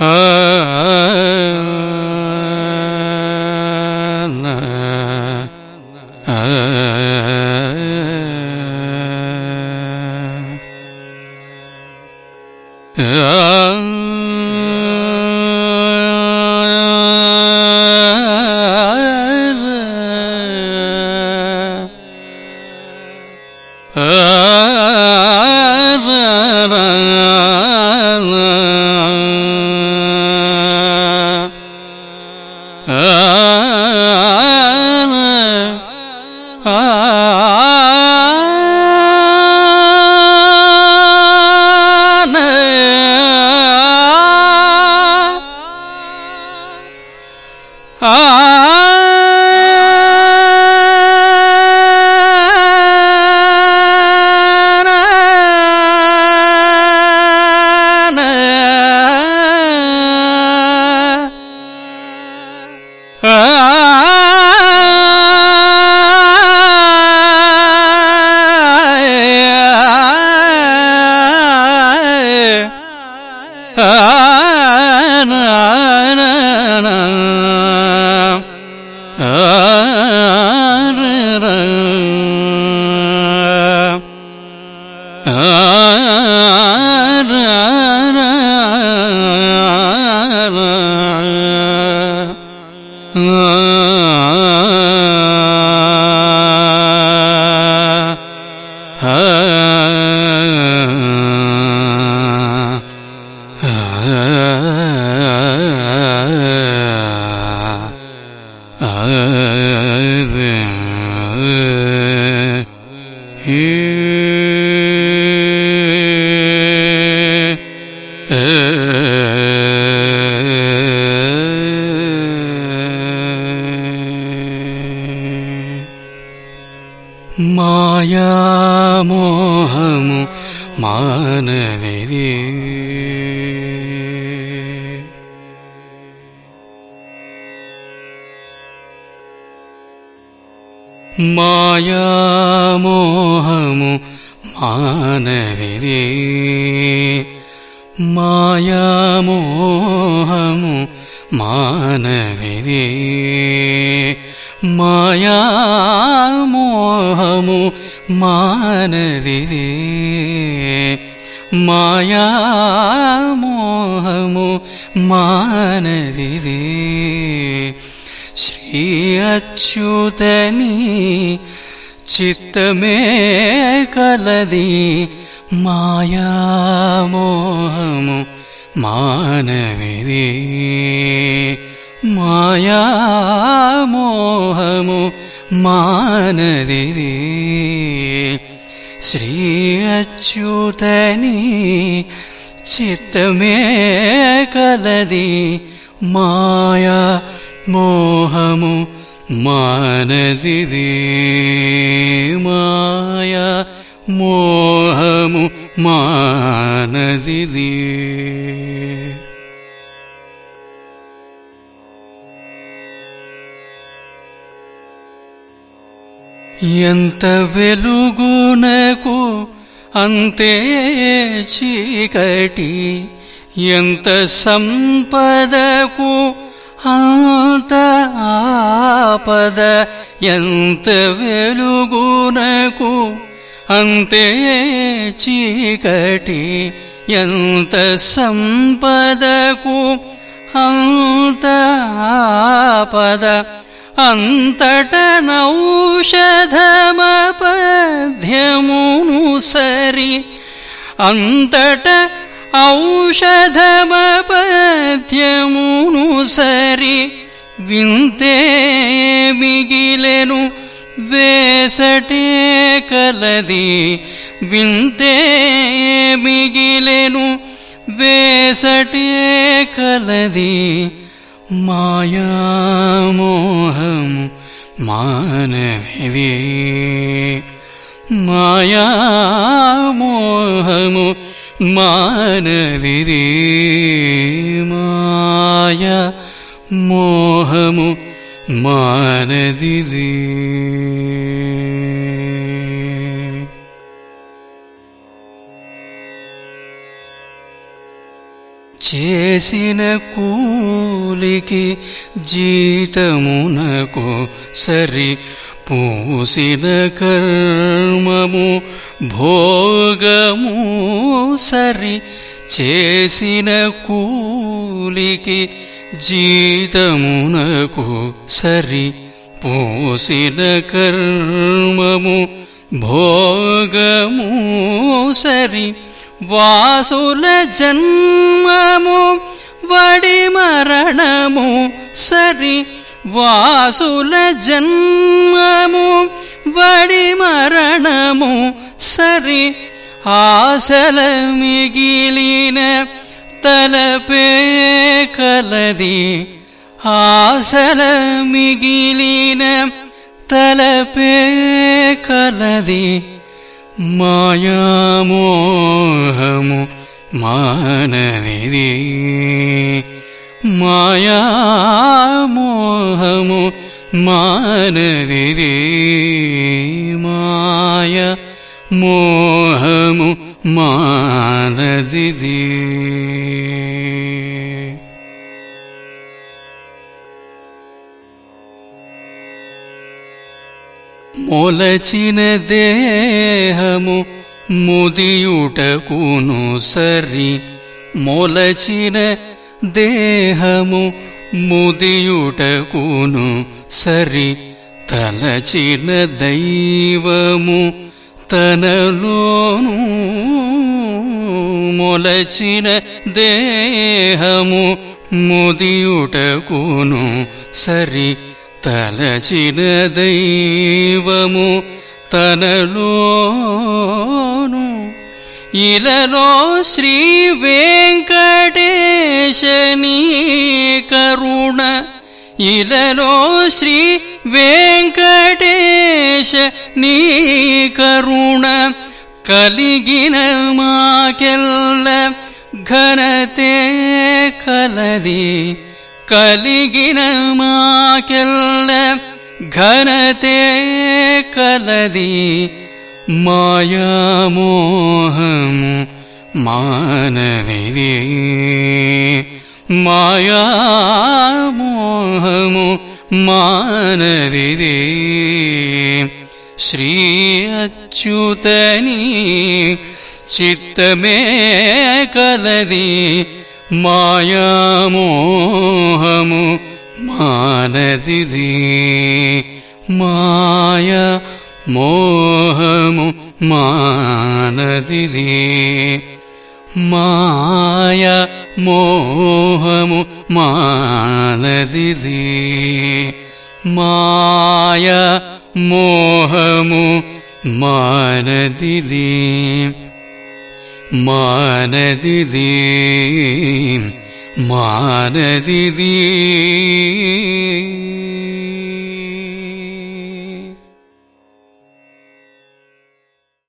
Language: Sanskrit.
嗯嗯 ஆ മായാമോഹമു മാനവേ മായാമോഹമു മാനവേ मायामोहमु मानविदे मायामोहमु मानविदे मायामोहमु मानविदे श्री अच्युतनी चित्तमे कलदी या मानविदे। हो मानदिदे श्री अच्युतनि चित्तमे कलदि माया मोहं मानदिदे माया మోహము మానదిది ఎంత వెలుగునకు అంతే చీకటి ఎంత సంపదకు అంత ఆపద ఎంత వెలుగునకు अन्ते चीकटि यन्त सम्पदकु अन्तपद अन्तटनौषधमपध्यमुनुसरि अन्तट औषधमपध्यमुनुसरि। विन्ते मिगिलेनु ఔషధమపథ్యమును సరి వింతే మిగిలెను వేసటే కలది వింతే మిగిలెను వేసటే కలది మాయామోహము మానవిది మాయామోహము మానవిది మాయా మోహము మానదిది చేసిన కూలికి జీతమునకు సరి పూసిన కర్మము భోగము సరి చేసిన కూలికి జీతమునకు సరి పోసిన కర్మము భోగము సరి వాసుల జన్మము వడి మరణము సరి వాసుల జన్మము వడి మరణము సరి ఆశల మిగిలిన తలపే కలది ఆశల మిగిలిన తలపే కలది మాయామోహము మానదిది మాయామోహము మానదిది మాయ మోహము మానదిది మొలచిన దేహము ముదియుటకును సరి. మొలచిన దేహము ముదియుటకును సరి. తలచిన దైవము తనలోను మొలచిన దేహము ముదియుటకును సరి. తలచిన దైవము తనలోను. ఇలలో శ్రీ వెంకటేశని కరుణ. ఇలలో శ్రీ వెంకటేశ నీ కరుణ. కలిగిన మాకెల్ల ఘనతే కలది. കലിഗിനമാക്കല്ല ഘനത്തെ കലതി മായാമോഹം മാനവിധി മായാമോഹമു മാനവിധി ശ്രീ അച്യുതനി ചിത്തമേ കലതീ मया मो मारदि मया मो मादी माया मो मां मा मोहम् मा दि